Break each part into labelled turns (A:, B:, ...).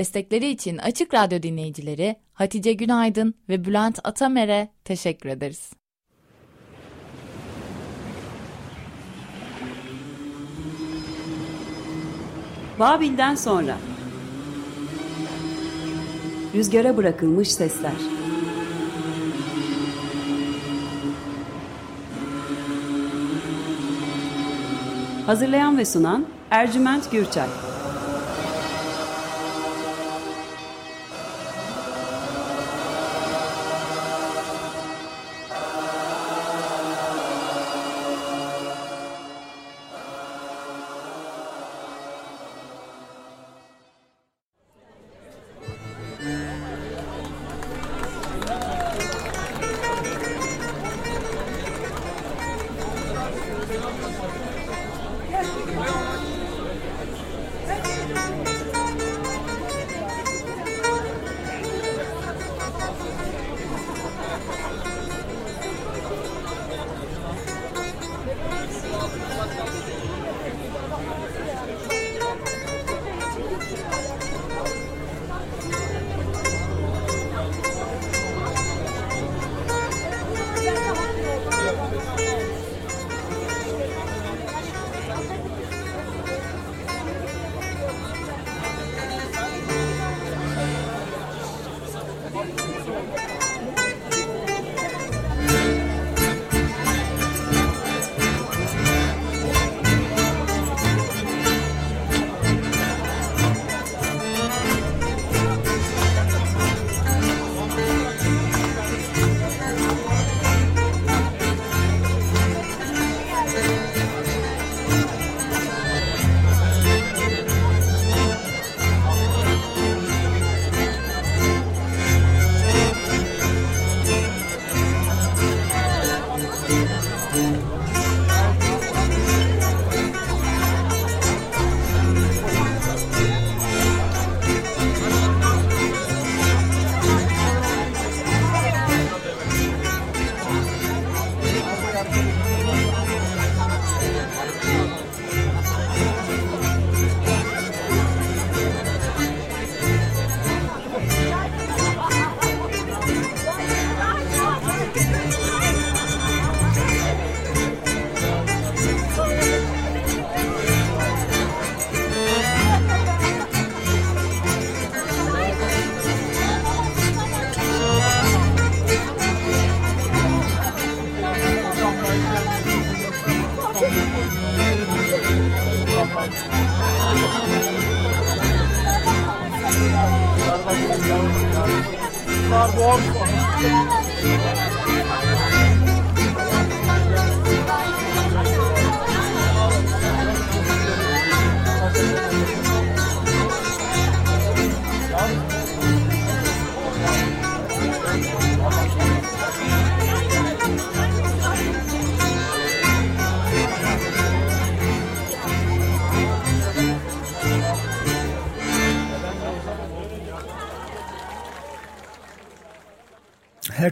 A: Destekleri için Açık Radyo dinleyicileri Hatice Günaydın ve Bülent Atamer'e teşekkür ederiz.
B: Babil'den sonra. Rüzgara bırakılmış sesler. Hazırlayan ve sunan Ercüment Gürçay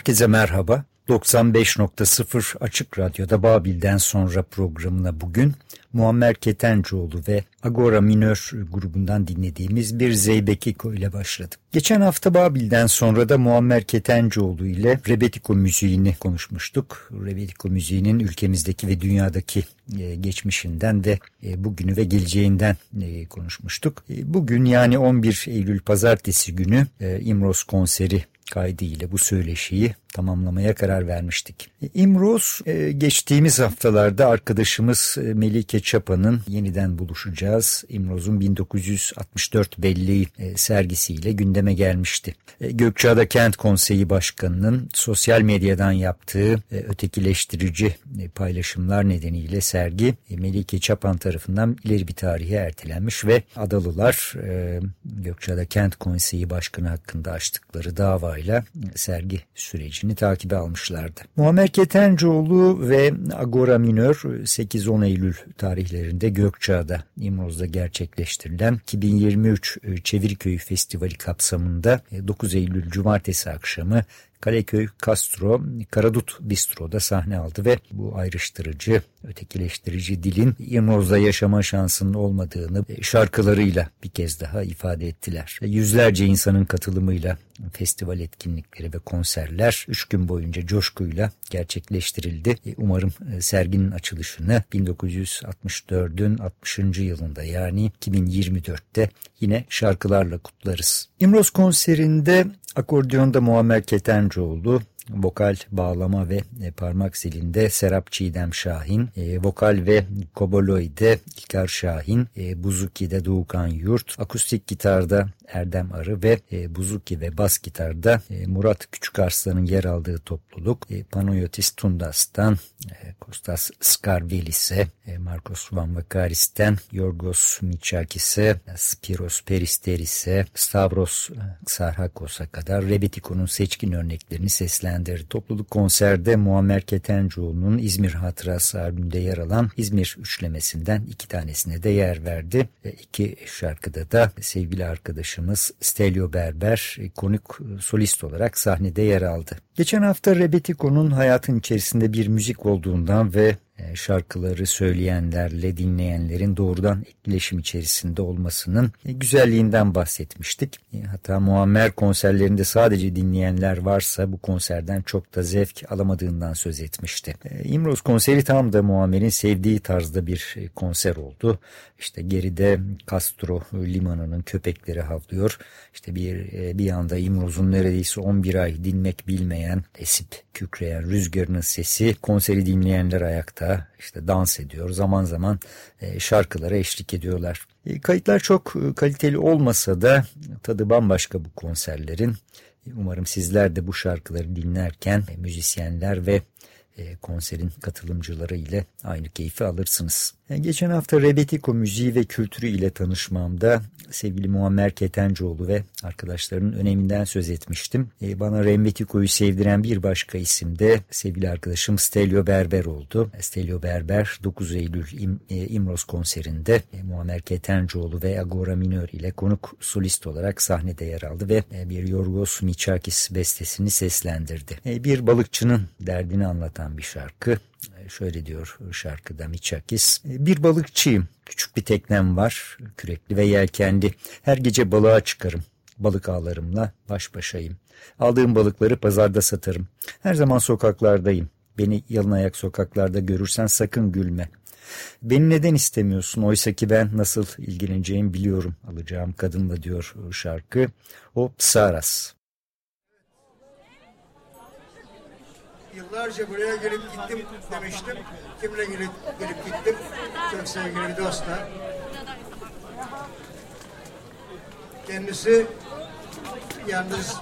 C: Herkese merhaba. 95.0 Açık Radyo'da Babil'den sonra programına bugün Muammer Ketencoğlu ve Agora Minör grubundan dinlediğimiz bir Zeybekiko ile başladık. Geçen hafta Babil'den sonra da Muammer Ketencoğlu ile Rebetiko müziğini konuşmuştuk. Rebetiko müziğinin ülkemizdeki ve dünyadaki e, geçmişinden ve e, bugünü ve geleceğinden e, konuşmuştuk. Bugün yani 11 Eylül pazartesi günü İmroz konseri kaydı ile bu söyleşiyi tamamlamaya karar vermiştik. İmroz e, geçtiğimiz haftalarda arkadaşımız e, Melike Çapa'nın yeniden buluşacağız. İmroz'un 1964 belleği e, sergisiyle gündeme gelmişti. Gökçeada Kent Konseyi Başkanı'nın sosyal medyadan yaptığı ötekileştirici paylaşımlar nedeniyle sergi Melike Çapan tarafından ileri bir tarihe ertelenmiş ve Adalılar Gökçeada Kent Konseyi Başkanı hakkında açtıkları davayla sergi süreci sürecini takibe almışlardı. Muammer Ketencoğlu ve Agora Minör 8-10 Eylül tarihlerinde Gökçeada İmroz'da gerçekleştirilen 2023 Çevirköy Festivali kapsamında 9 Eylül Cumartesi akşamı Kaleköy Castro Karadut Bistro'da sahne aldı ve bu ayrıştırıcı, ötekileştirici dilin İmroz'da yaşama şansının olmadığını şarkılarıyla bir kez daha ifade ettiler. Yüzlerce insanın katılımıyla festival etkinlikleri ve konserler 3 gün boyunca coşkuyla gerçekleştirildi. Umarım serginin açılışını 1964'ün 60. yılında yani 2024'te yine şarkılarla kutlarız. İmroz konserinde akordiyonda Muammer Ketencoğlu, vokal bağlama ve e, parmak zilinde Serap Çiğdem Şahin, e, vokal ve koboloide İlkar Şahin, e, buzuki'de Doğukan Yurt, akustik gitarda Erdem Arı ve e, buzuki ve bas gitarda e, Murat Küçükarslan'ın yer aldığı topluluk, e, Panayotis Tundas'tan, e, Kostas Skarvelis'e, e, Marcos Van Vakaris'ten, Yorgos Michakis'e, Spiros Peristeris'e, Stavros e, Sarhakos'a kadar Rebetiko'nun seçkin örneklerini seslendirdi seslendirdi. Topluluk konserde Muammer Ketencoğlu'nun İzmir Hatırası albümünde yer alan İzmir üçlemesinden iki tanesine de yer verdi. E, iki şarkıda da sevgili arkadaşımız Stelio Berber e, konuk solist olarak sahnede yer aldı. Geçen hafta Rebetiko'nun hayatın içerisinde bir müzik olduğundan ve e, şarkıları söyleyenlerle dinleyenlerin doğrudan etkileşim içerisinde olmasının e, güzelliğinden bahsetmiştik. E, hatta Muammer konserlerinde sadece dinleyenler varsa bu konserden çok da zevk alamadığından söz etmişti. İmroz konseri tam da Muammer'in sevdiği tarzda bir konser oldu. İşte geride Castro limanının köpekleri havlıyor. İşte bir bir yanda İmroz'un neredeyse 11 ay dinmek bilmeyen, esip kükreyen rüzgarının sesi konseri dinleyenler ayakta işte dans ediyor. Zaman zaman e, şarkılara eşlik ediyorlar. E, kayıtlar çok e, kaliteli olmasa da tadı bambaşka bu konserlerin. Umarım sizler de bu şarkıları dinlerken müzisyenler ve konserin katılımcıları ile aynı keyfi alırsınız. Geçen hafta Rebetiko müziği ve kültürü ile tanışmamda sevgili Muammer Ketencoğlu ve arkadaşlarının öneminden söz etmiştim. E, bana Rebetiko'yu sevdiren bir başka isim de sevgili arkadaşım Stelio Berber oldu. Stelio Berber 9 Eylül İm, e, İmroz konserinde e, Muammer Ketencoğlu ve Agora Minör ile konuk solist olarak sahnede yer aldı ve bir Yorgos Miçakis bestesini seslendirdi. Bir balıkçının derdini anlatan bir şarkı. Şöyle diyor şarkıda Miçakis. Bir balıkçıyım. Küçük bir teknem var. Kürekli ve yelkenli. Her gece balığa çıkarım. Balık ağlarımla baş başayım. Aldığım balıkları pazarda satarım. Her zaman sokaklardayım. Beni yalın ayak sokaklarda görürsen sakın gülme. Beni neden istemiyorsun? Oysa ki ben nasıl ilgileneceğimi biliyorum. Alacağım kadınla diyor şarkı. O Psaras.
D: Yıllarca buraya gelip gittim demiştim. Kimle gelip, gelip gittim? Çok sevgili bir dostla. Kendisi yalnız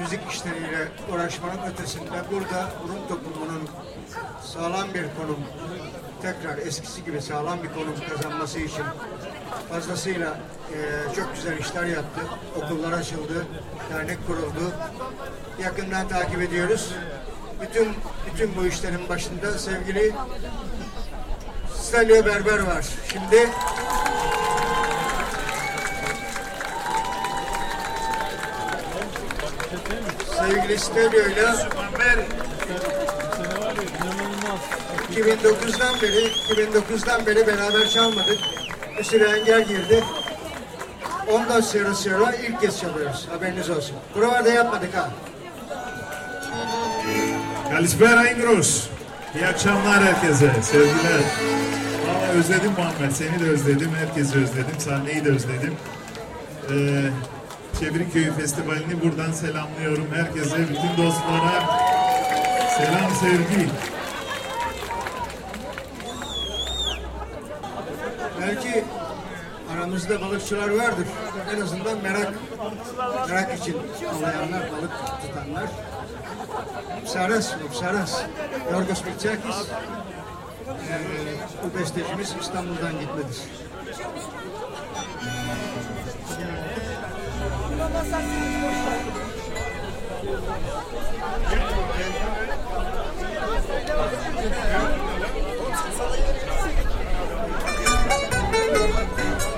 D: müzik işleriyle uğraşmanın ötesinde burada Rum toplumunun sağlam bir konum, tekrar eskisi gibi sağlam bir konum kazanması için fazlasıyla e, çok güzel işler yaptı. Okullar açıldı, dernek kuruldu. Yakından takip ediyoruz bütün bütün bu işlerin başında sevgili Stelio Berber var. Şimdi sevgili Stelio ile 2009'dan beri 2009'dan beri beraber çalmadık. Bir engel girdi. Ondan sonra sonra ilk kez çalıyoruz. Haberiniz olsun. Buralarda yapmadık ha.
E: Kalispera Ingros. İyi akşamlar herkese. Sevgiler. Valla özledim Muhammed. Seni de özledim. Herkesi özledim. Sahneyi de özledim. Ee, Çeviriköy Festivali'ni buradan selamlıyorum. Herkese, bütün dostlara selam, sevgi.
D: Belki aramızda balıkçılar vardır. En azından merak merak için anlayanlar, balık tutanlar. Saras, Saras. Yorgos Mitsotakis. Ee, bu bestecimiz İstanbul'dan gitmedir.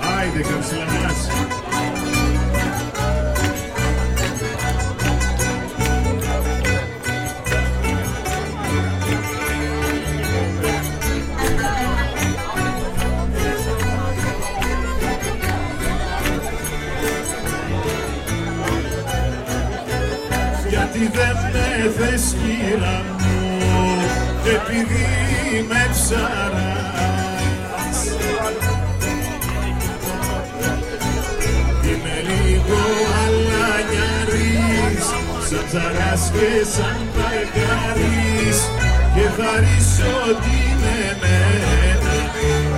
E: Haydi karşılamaz. Θες κύρα μου επειδή με ψαράς. Είμαι λίγο αλανιάρης σαν ψαράς και σαν παγκάρης και θα ρίσω την εμένα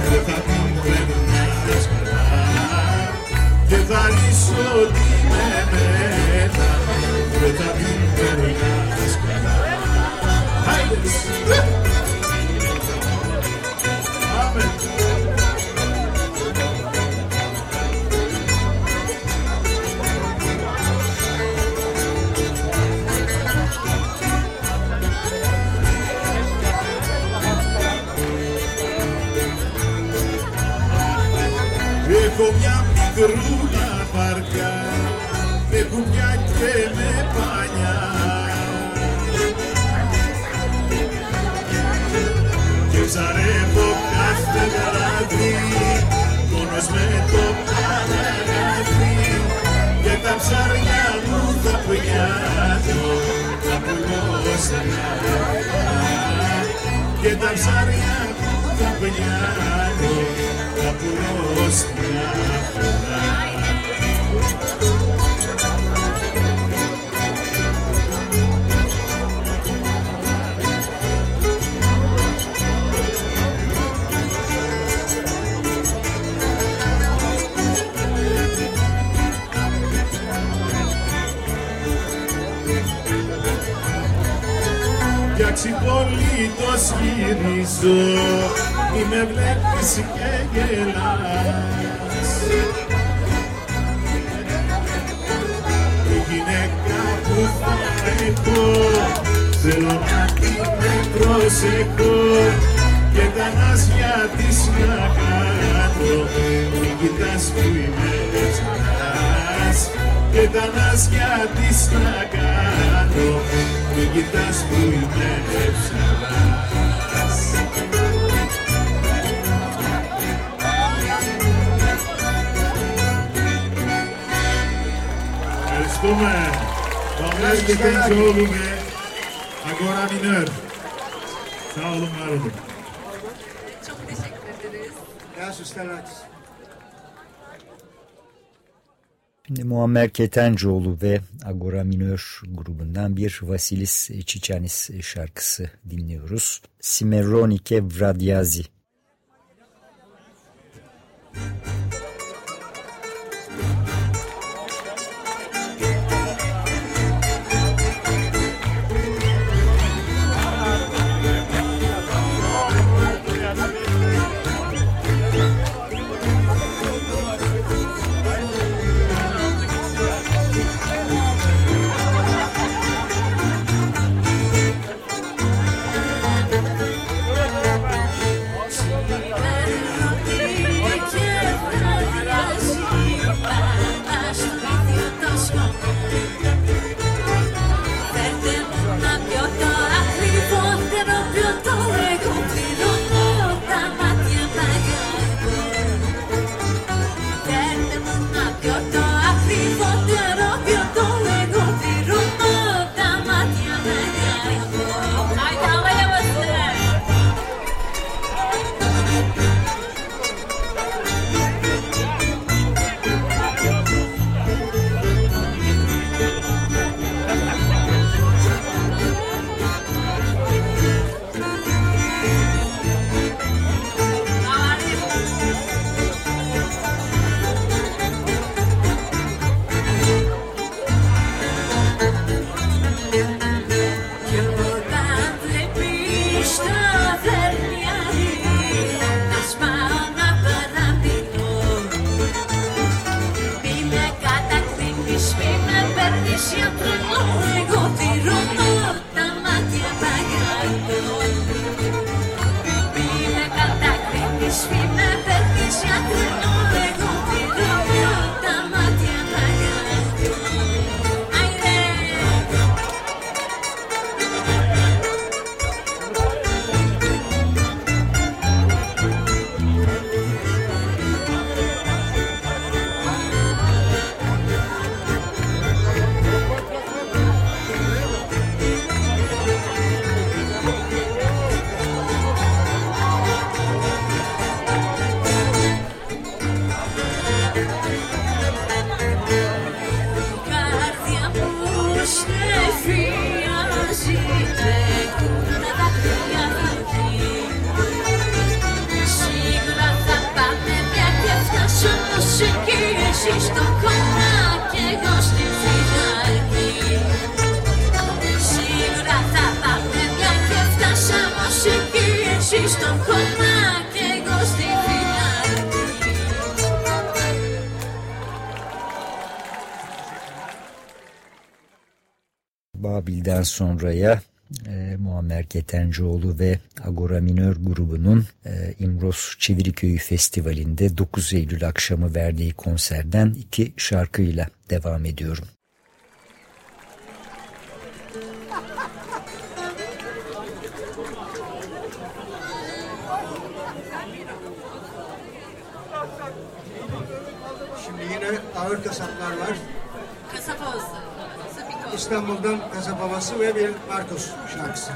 E: και θα την περνάς καλά. Και θα ρίσω την εμένα Combien de ξανά και τα ψάρια που τα πουλιάνε να στην αγορά Για ξυπολίτος γυρίζω Μη με βλέπεις και γελάς. Η γυναίκα που θα έχω Θέλω να την προσεχώ Και τα νάσια της να κάνω. Μην κοιτάς που είμαι ψαράς Και τα νάσια της να κάνω Biggie, that's who you live, seven. Come, Damlar Ketencoğlu ve Agora Minör. Sağ olun, var olun.
F: Çok teşekkür ederiz.
D: Gracias,
G: Stella. Muammer Ketencoğlu ve Agora Minör grubundan bir Vasilis Çiçanis şarkısı dinliyoruz. Simeronike Vradyazi.
C: Sonraya e, Muammer Ketencoğlu ve Agora Minör grubunun e, İmros Çeviriköyü Festivali'nde 9 Eylül akşamı verdiği konserden iki şarkıyla devam ediyorum.
G: Şimdi yine ağır kasaplar var. İstanbul'dan kasap havası ve bir Marcos şarkısı.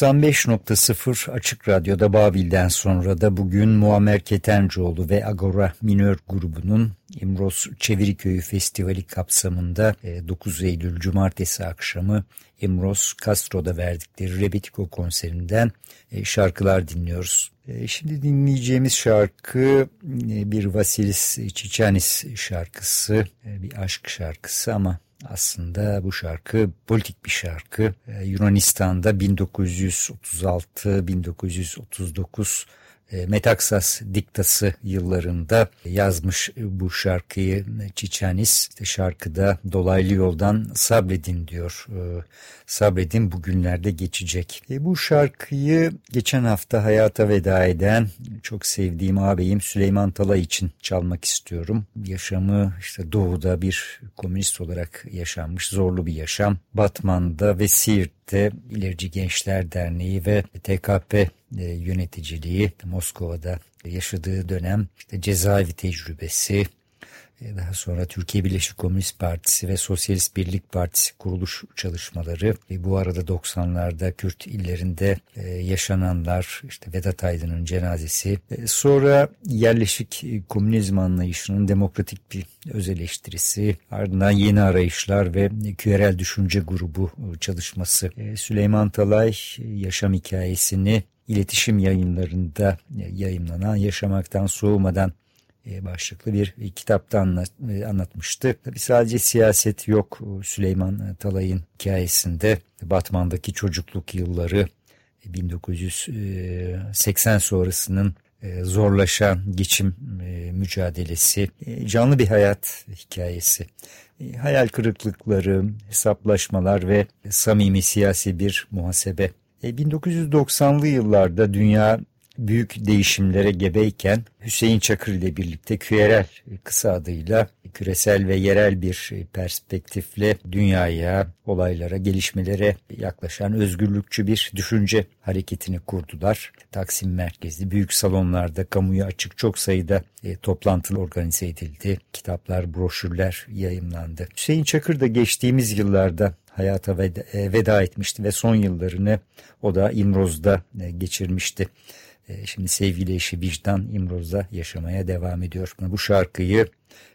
C: 95.0 Açık Radyo'da Babil'den sonra da bugün Muammer Ketencoğlu ve Agora Minör grubunun İmroz Çeviriköyü Festivali kapsamında 9 e, Eylül Cumartesi akşamı İmroz Castro'da verdikleri Rebetiko konserinden e, şarkılar dinliyoruz. E, şimdi dinleyeceğimiz şarkı bir Vasilis Çiçanis şarkısı, bir aşk şarkısı ama aslında bu şarkı politik bir şarkı. Ee, Yunanistan'da 1936-1939 e, Metaksas diktası yıllarında yazmış bu şarkıyı Çiçanis. İşte şarkıda dolaylı yoldan sabredin diyor. E, sabredin bugünlerde geçecek. E, bu şarkıyı geçen hafta hayata veda eden çok sevdiğim ağabeyim Süleyman Talay için çalmak istiyorum. Yaşamı işte doğuda bir komünist olarak yaşanmış zorlu bir yaşam. Batman'da ve Siirt'te İlerici Gençler Derneği ve TKP e, yöneticiliği Moskova'da yaşadığı dönem işte cezaevi tecrübesi daha sonra Türkiye Birleşik Komünist Partisi ve Sosyalist Birlik Partisi kuruluş çalışmaları. Ve bu arada 90'larda Kürt illerinde e, yaşananlar işte Vedat Aydın'ın cenazesi. Sonra yerleşik komünizm anlayışının demokratik bir öz eleştirisi ardından yeni arayışlar ve QRL düşünce grubu çalışması. Süleyman Talay yaşam hikayesini iletişim yayınlarında yayınlanan Yaşamaktan Soğumadan e, başlıklı bir kitapta e, anlatmıştı. Tabi sadece siyaset yok Süleyman Talay'ın hikayesinde. Batman'daki çocukluk yılları 1980 e, sonrasının zorlaşan geçim mücadelesi, canlı bir hayat hikayesi. Hayal kırıklıkları, hesaplaşmalar ve samimi siyasi bir muhasebe 1990'lı e, yıllarda dünya büyük değişimlere gebeyken Hüseyin Çakır ile birlikte QRL kısa adıyla küresel ve yerel bir perspektifle dünyaya, olaylara, gelişmelere yaklaşan özgürlükçü bir düşünce hareketini kurdular. Taksim merkezli büyük salonlarda kamuya açık çok sayıda e, toplantı organize edildi. Kitaplar, broşürler yayınlandı. Hüseyin Çakır da geçtiğimiz yıllarda hayata veda, e, veda etmişti ve son yıllarını o da İmroz'da e, geçirmişti. E, şimdi sevgili eşi Vicdan İmroz'da yaşamaya devam ediyor. Bu şarkıyı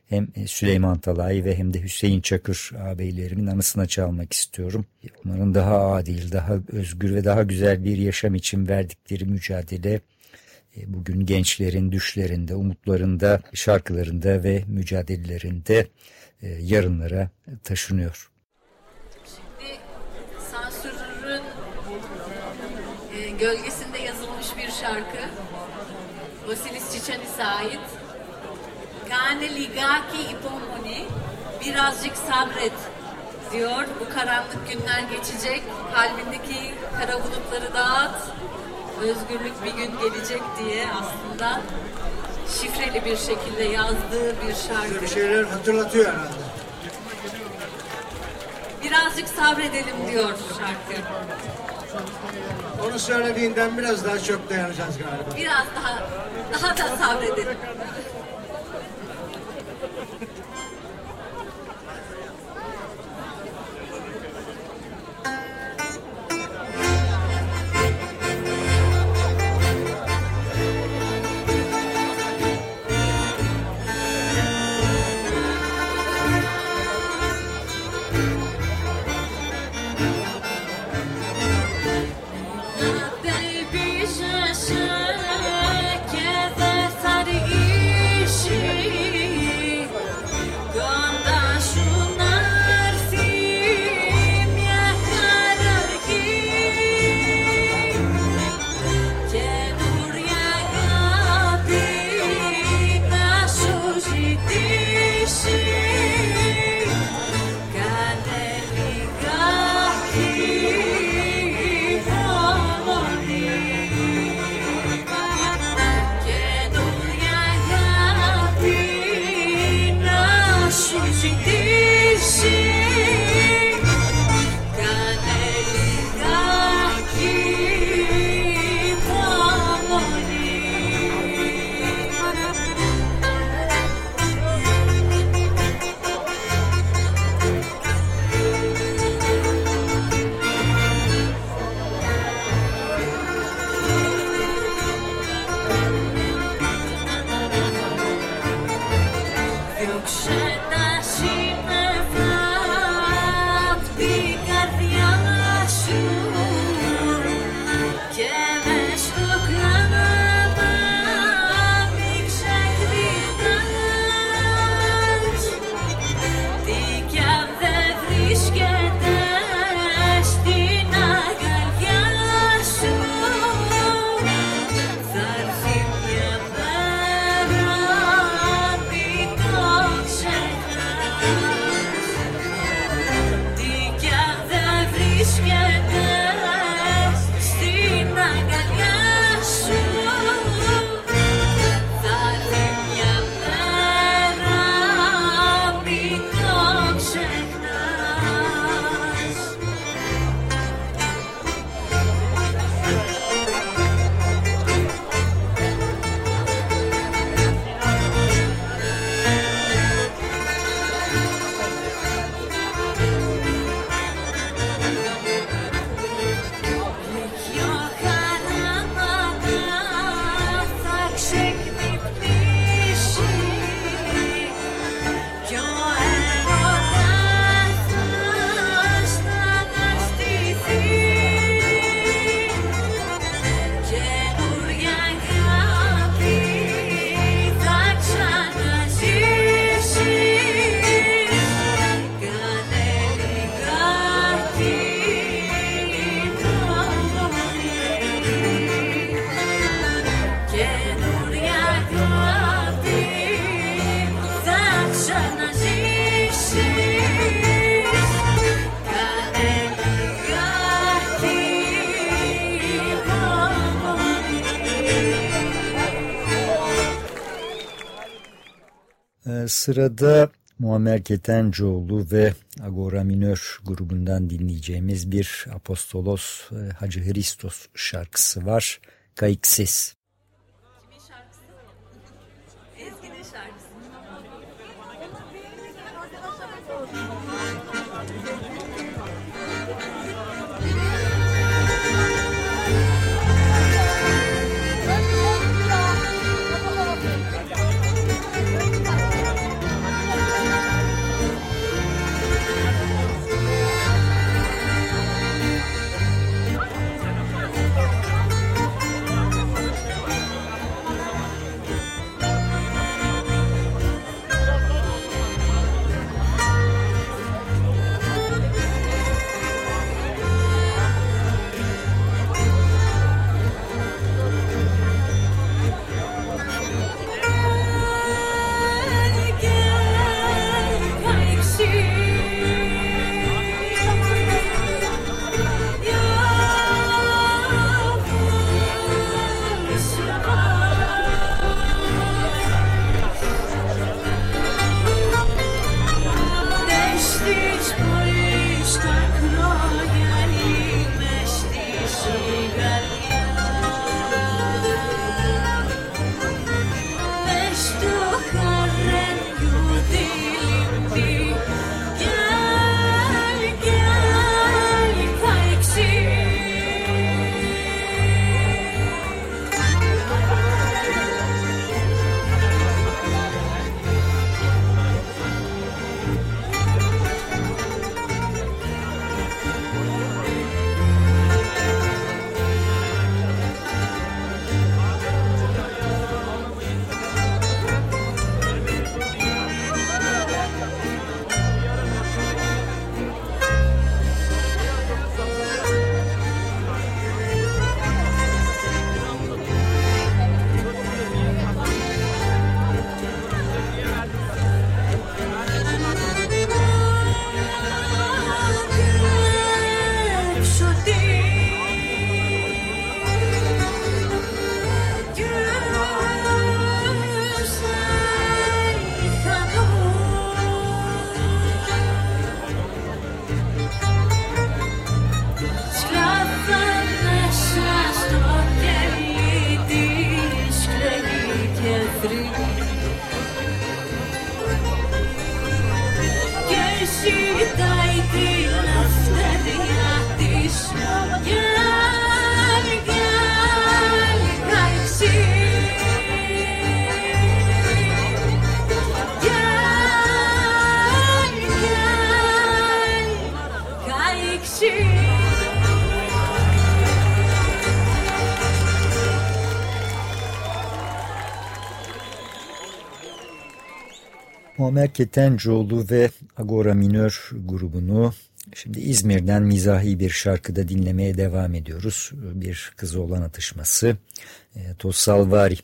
C: hem Süleyman Talay ve hem de Hüseyin Çakır ağabeylerimin anısına çalmak istiyorum. Onların daha adil, daha özgür ve daha güzel bir yaşam için verdikleri mücadele bugün gençlerin düşlerinde, umutlarında, şarkılarında ve mücadelelerinde yarınlara taşınıyor.
G: gölgesinde yazılmış bir şarkı. Vasilis Çiçanis'e ait. Kane ligaki ipomoni birazcık sabret diyor. Bu karanlık günler geçecek. Kalbindeki kara bulutları dağıt. Özgürlük bir gün gelecek diye aslında şifreli bir şekilde yazdığı bir şarkı.
D: Bir şeyler hatırlatıyor herhalde.
G: Birazcık sabredelim diyor şarkı.
D: Onu söylediğinden biraz daha çok dayanacağız galiba.
G: Biraz daha, daha da sabredelim. Sırada Muammer Ketencoğlu ve Agora Minör grubundan dinleyeceğimiz bir Apostolos e, Hacı Hristos şarkısı var. Kayıksız. Muammer Ketencoğlu ve Agora Minör grubunu şimdi İzmir'den mizahi bir şarkıda dinlemeye devam ediyoruz. Bir kızı olan atışması. E, Tossalvari.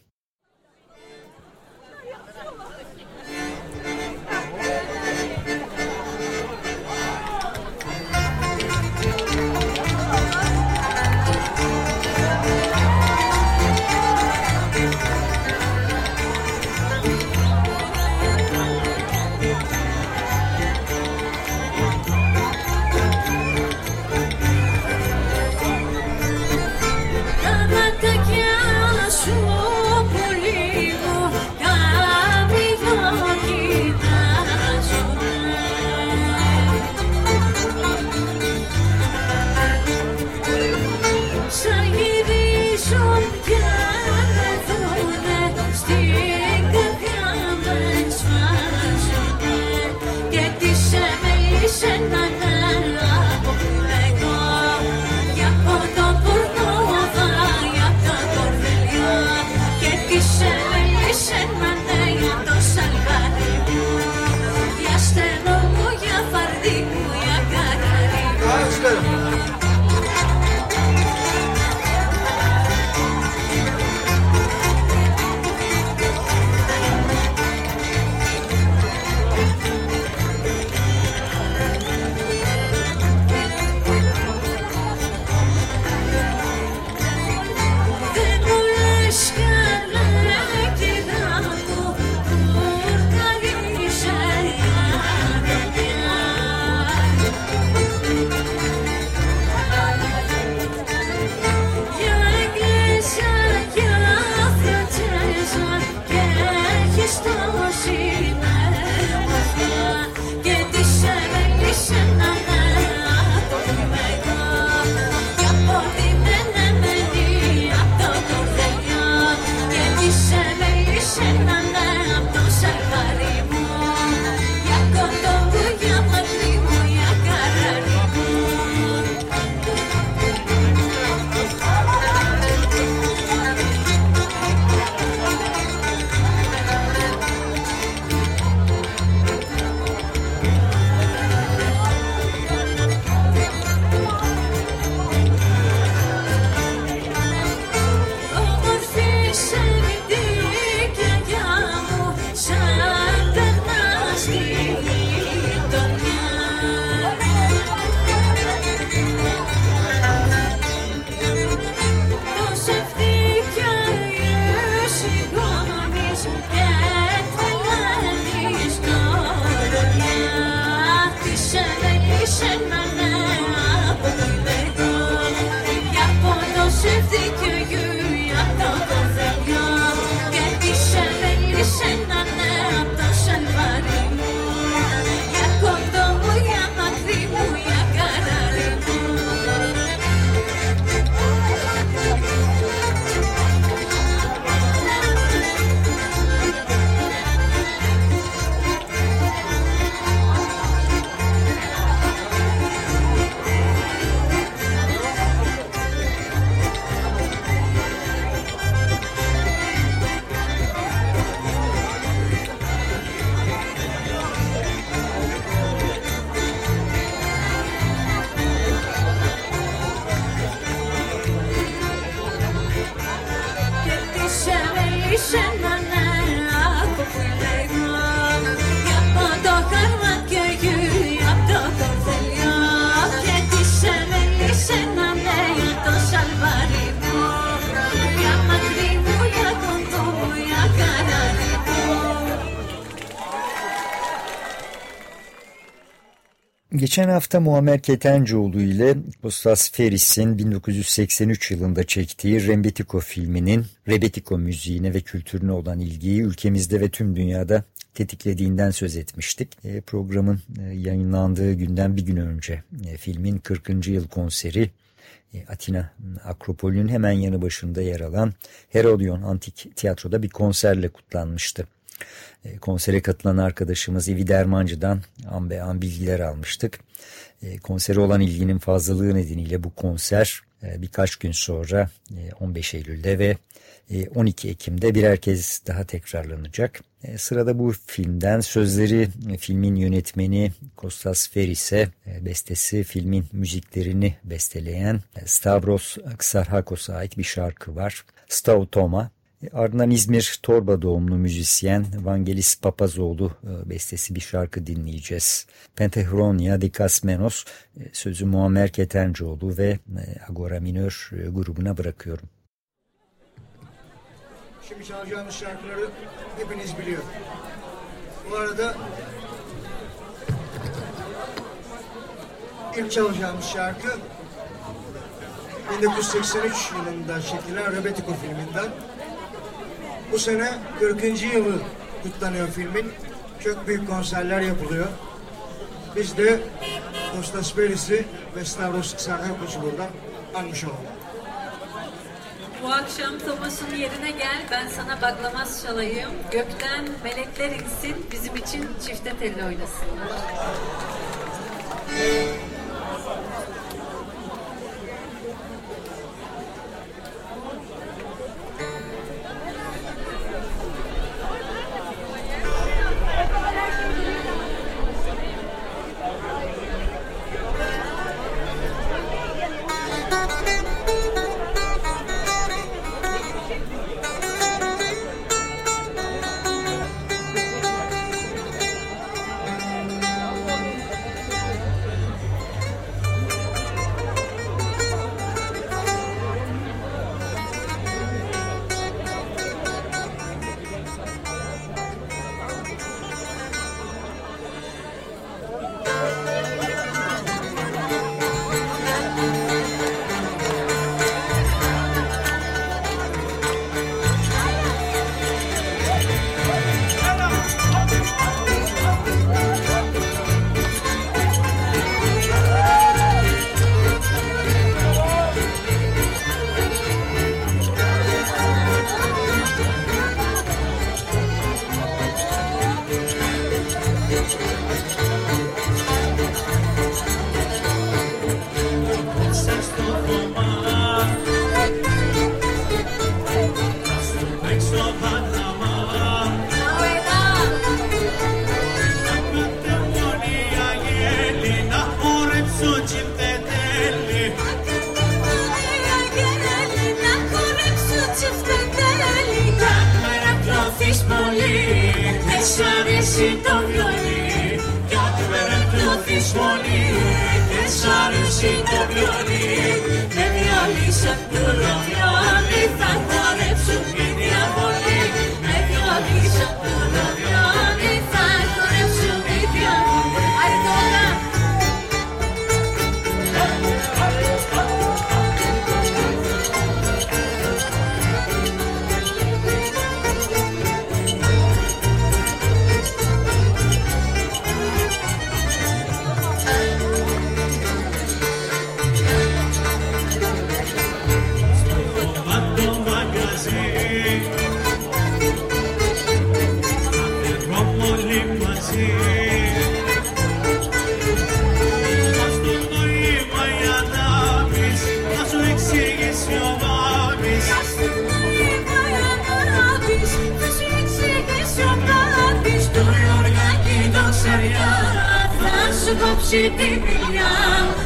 C: Geçen hafta Muammer Ketencoğlu ile Kostas Feris'in 1983 yılında çektiği Rembetiko filminin Rebetiko müziğine ve kültürüne olan ilgiyi ülkemizde ve tüm dünyada tetiklediğinden söz etmiştik. E, programın e, yayınlandığı günden bir gün önce e, filmin 40. yıl konseri e, Atina Akropolü'nün hemen yanı başında yer alan Herodion Antik Tiyatro'da bir konserle kutlanmıştı. E, konsere katılan arkadaşımız Evi Dermancı'dan an be an bilgiler almıştık. E, konsere olan ilginin fazlalığı nedeniyle bu konser e, birkaç gün sonra 15 Eylül'de ve 12 Ekim'de birer kez daha tekrarlanacak. Sırada bu filmden sözleri filmin yönetmeni Kostas Feris'e bestesi filmin müziklerini besteleyen Stavros Xarhakos'a ait bir şarkı var. Stautoma Ardından İzmir Torba doğumlu müzisyen Vangelis Papazoğlu e, bestesi bir şarkı dinleyeceğiz. Pentahronia de Casmenos e, sözü Muammer Ketencoğlu ve e, Agora Minör grubuna bırakıyorum.
D: Şimdi çalacağımız şarkıları hepiniz biliyor. Bu arada ilk çalacağımız şarkı 1983 yılında çekilen Rebetiko filminden bu sene 40. yılı kutlanıyor filmin. Çok büyük konserler yapılıyor. Biz de Kostas Peris'i ve Stavros Xarhakos'u burada anmış olalım.
G: Bu akşam Thomas'ın yerine gel, ben sana baklamaz çalayım. Gökten melekler insin, bizim için çifte telli oynasınlar.
D: κόψει τη δουλειά.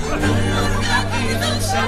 D: Μόνο να πει δόξα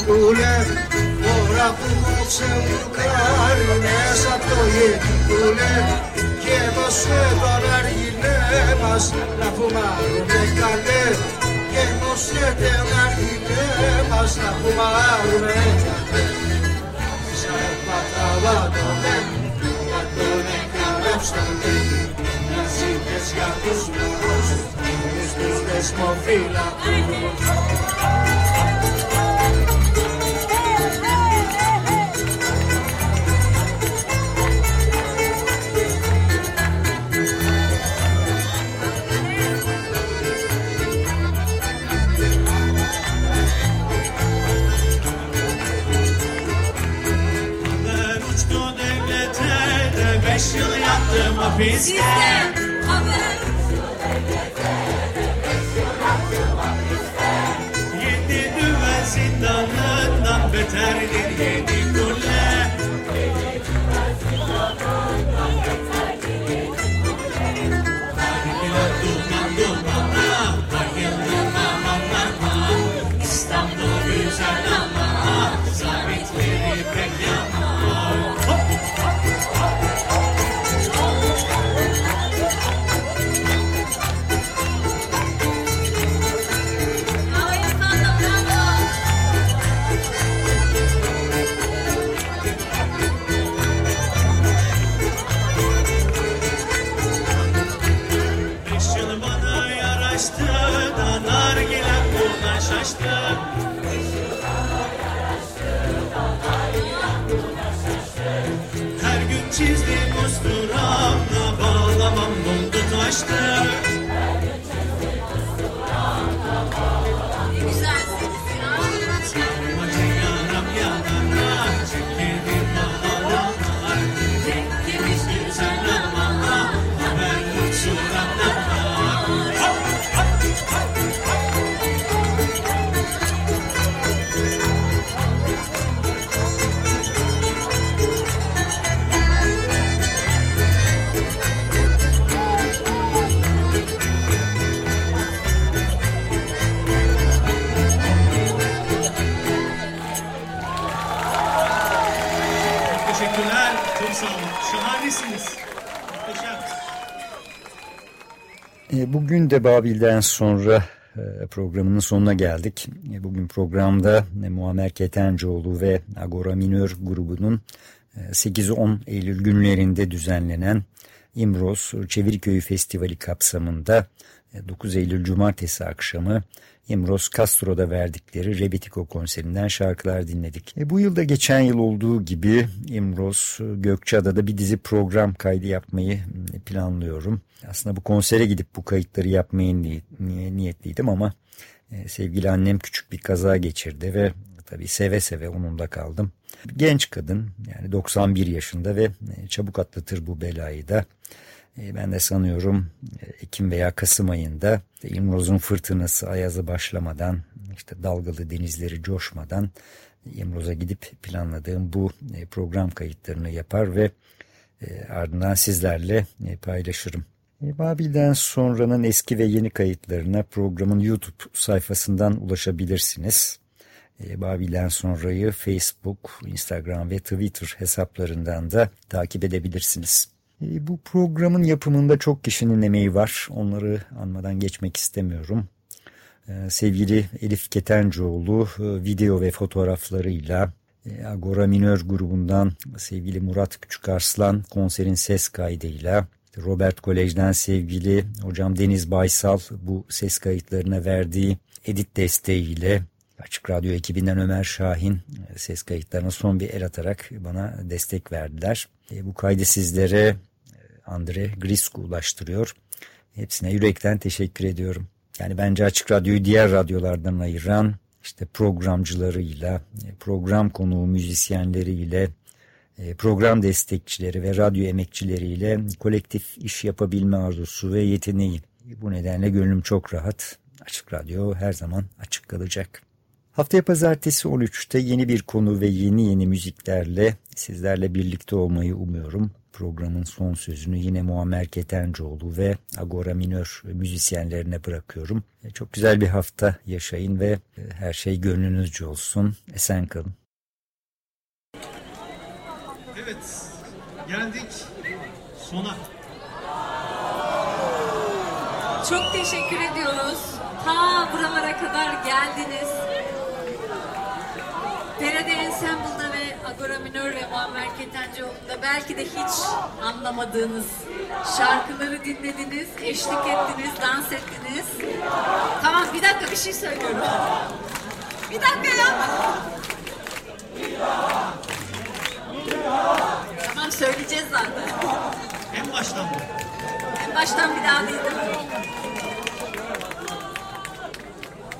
D: γεντικούλε Τώρα που έχω ξεμπουκάρει μέσα το γεντικούλε Και δώσε τον αργυλέ μας να φουμάρουμε καλέ. Και δώσε τον αργυλέ μας να φουμάρουμε καλέ. Σαν πατραβάτωνε για τον εγκαλέψτονε Να ζήτες για τους λαούς τους δεσμοφύλακους
H: yıl yattım hapiste Yedi düvel zindanından beterdir yedi yaraştı da nargile buna şaştı
C: Bugün de Babil'den sonra e, programının sonuna geldik. E, Bugün programda e, Muammer Ketencoğlu ve Agora Minör grubunun e, 8-10 Eylül günlerinde düzenlenen İmroz Çevirköyü Festivali kapsamında e, 9 Eylül Cumartesi akşamı İmroz Castro'da verdikleri Rebetiko konserinden şarkılar dinledik. E, bu yılda geçen yıl olduğu gibi İmroz Gökçeada'da bir dizi program kaydı yapmayı e, planlıyorum. Aslında bu konsere gidip bu kayıtları yapmayı ni- niyetliydim ama e, sevgili annem küçük bir kaza geçirdi ve tabii seve seve onunla kaldım. Genç kadın yani 91 yaşında ve e, çabuk atlatır bu belayı da. E, ben de sanıyorum e, Ekim veya Kasım ayında İmroz'un fırtınası ayazı başlamadan işte dalgalı denizleri coşmadan İmroz'a gidip planladığım bu program kayıtlarını yapar ve ardından sizlerle paylaşırım. Babil'den sonranın eski ve yeni kayıtlarına programın YouTube sayfasından ulaşabilirsiniz. Babil'den sonrayı Facebook, Instagram ve Twitter hesaplarından da takip edebilirsiniz. Bu programın yapımında çok kişinin emeği var. Onları anmadan geçmek istemiyorum. Sevgili Elif Ketencoğlu video ve fotoğraflarıyla Agora Minör grubundan sevgili Murat Küçükarslan konserin ses kaydıyla Robert Kolej'den sevgili hocam Deniz Baysal bu ses kayıtlarına verdiği edit desteğiyle Açık Radyo ekibinden Ömer Şahin e, ses kayıtlarına son bir el atarak bana destek verdiler. E, bu kaydı sizlere e, Andre Grisku ulaştırıyor. Hepsine yürekten teşekkür ediyorum. Yani bence Açık Radyo'yu diğer radyolardan ayıran işte programcılarıyla, program konuğu müzisyenleriyle, e, program destekçileri ve radyo emekçileriyle kolektif iş yapabilme arzusu ve yeteneği. Bu nedenle gönlüm çok rahat. Açık Radyo her zaman açık kalacak. Haftaya pazartesi 13'te yeni bir konu ve yeni yeni müziklerle sizlerle birlikte olmayı umuyorum. Programın son sözünü yine Muammer Ketencoğlu ve Agora Minör müzisyenlerine bırakıyorum. E, çok güzel bir hafta yaşayın ve e, her şey gönlünüzce olsun. Esen kalın.
I: Evet, geldik sona.
G: Çok teşekkür ediyoruz. Ta buralara kadar geldiniz. Perede Ensemble'da Agora Minör ve Muammer Ketencoğlu'nda belki de hiç anlamadığınız şarkıları dinlediniz, eşlik ettiniz, dans ettiniz. Tamam bir dakika bir şey söylüyorum. Bir dakika ya. Tamam söyleyeceğiz zaten.
I: En baştan mı?
G: En baştan bir daha değil.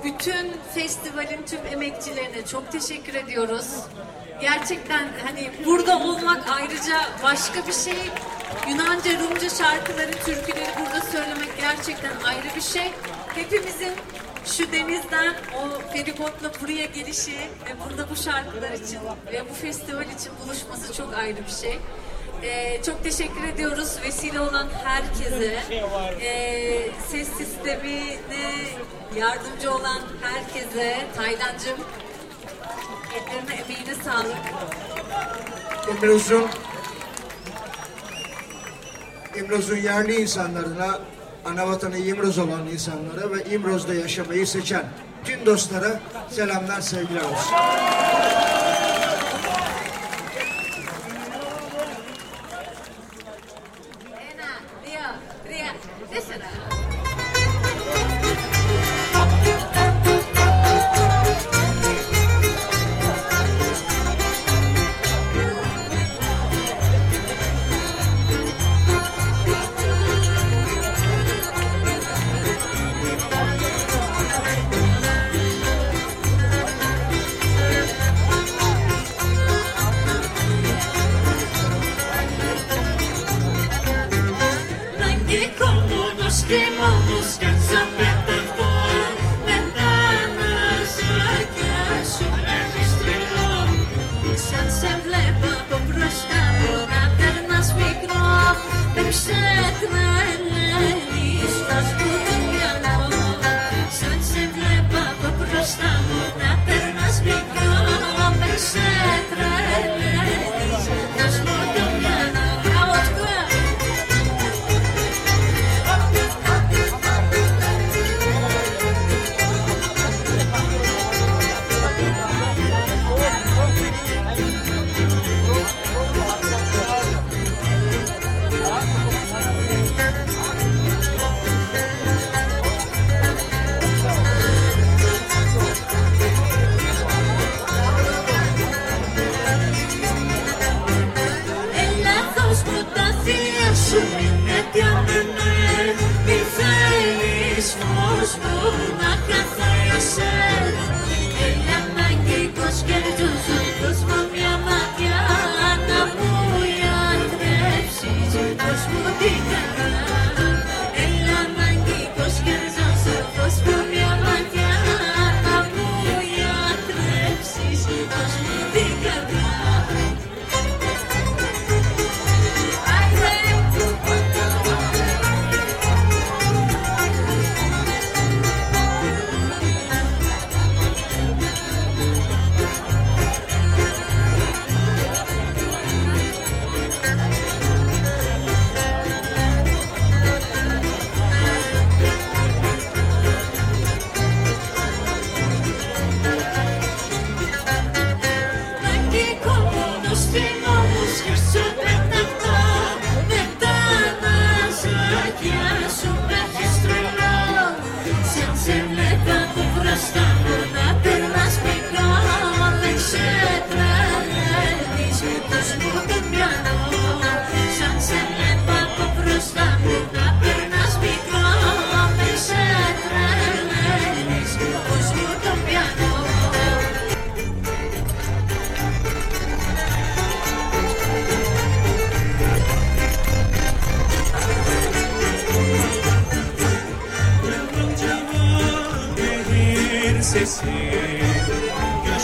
G: Bütün festivalin tüm emekçilerine çok teşekkür ediyoruz. Gerçekten hani burada olmak ayrıca başka bir şey. Yunanca, Rumca şarkıları, türküleri burada söylemek gerçekten ayrı bir şey. Hepimizin şu denizden o feribotla buraya gelişi ve burada bu şarkılar için ve bu festival için buluşması çok ayrı bir şey. Ee, çok teşekkür ediyoruz vesile olan herkese. Ee, ses sistemine yardımcı olan herkese. Taylancım ellerine emeğine sağlık.
D: İmroz'un İmroz'un yerli insanlarına, anavatanı İmroz olan insanlara ve İmroz'da yaşamayı seçen tüm dostlara selamlar, sevgiler olsun.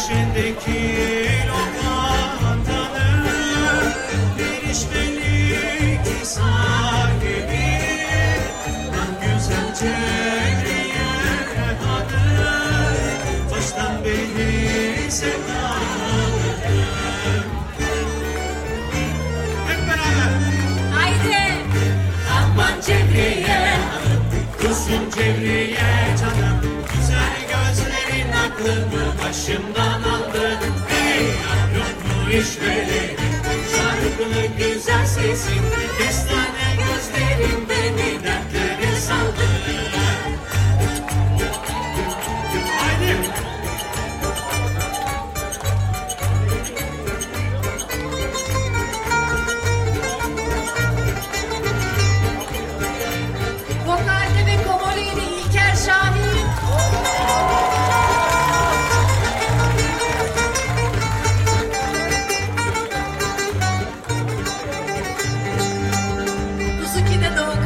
H: Köşedeki lokantanın Erişmeli ki sahibi Güzel Cevriye hanım Baştan beri sevdalıyım. Hep beraber.
J: Haydi.
H: Aman canım Güzel gözlerin aklımı başımdan aldı. Hey yok mu işveli Şarkılı güzel sesin. Kestane no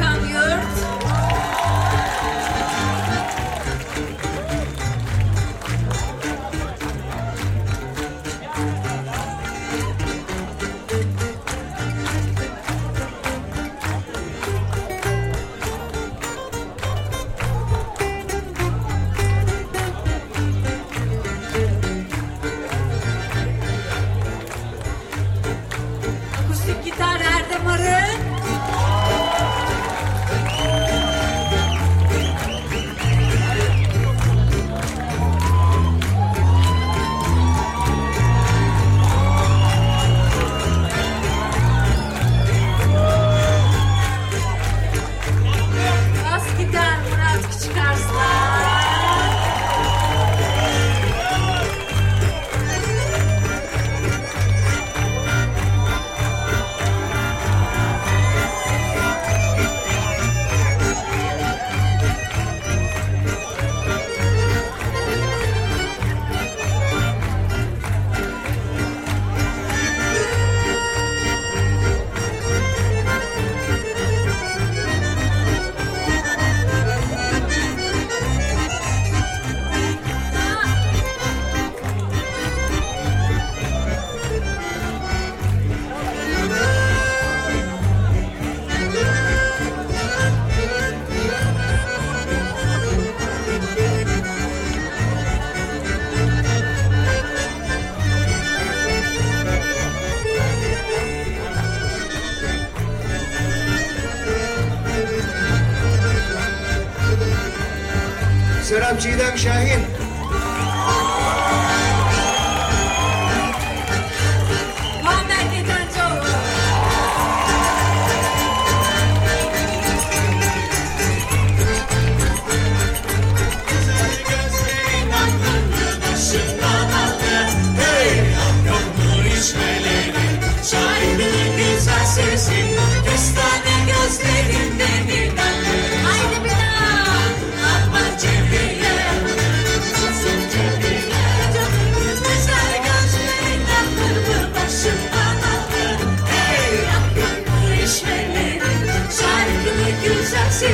I: Çok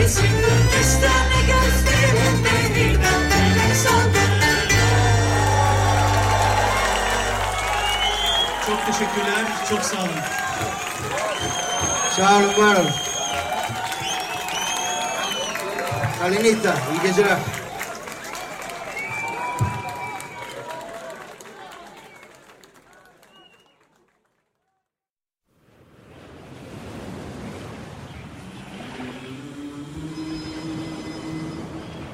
I: teşekkürler. Çok sağ olun.
D: Sağ olun, var olun. Kalinita, iyi geceler.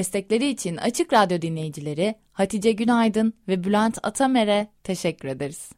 A: Destekleri için Açık Radyo dinleyicileri Hatice Günaydın ve Bülent Atamer'e teşekkür ederiz.